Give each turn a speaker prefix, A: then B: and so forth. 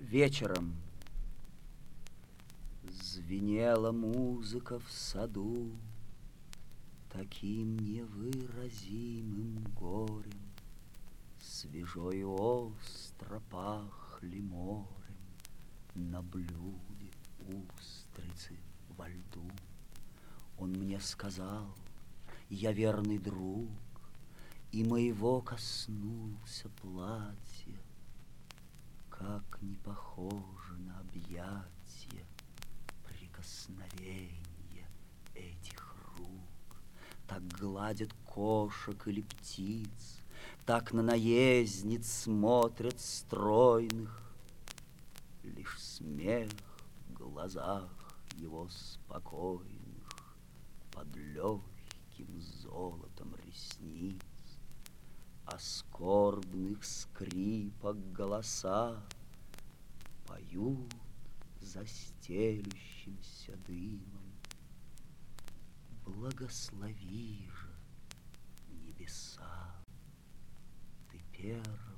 A: Вечером звенела музыка в саду Таким невыразимым горем, Свежо и остро пахли морем На блюде устрицы во льду. Он мне сказал, я верный друг, И моего коснулся платье, похоже на объятия Прикосновение этих рук. Так гладят кошек или птиц, Так на наездниц смотрят стройных. Лишь смех в глазах его спокойных Под легким золотом ресниц о скорбных скрипах голоса поют застелющимся дымом. Благослови же небеса, ты первый.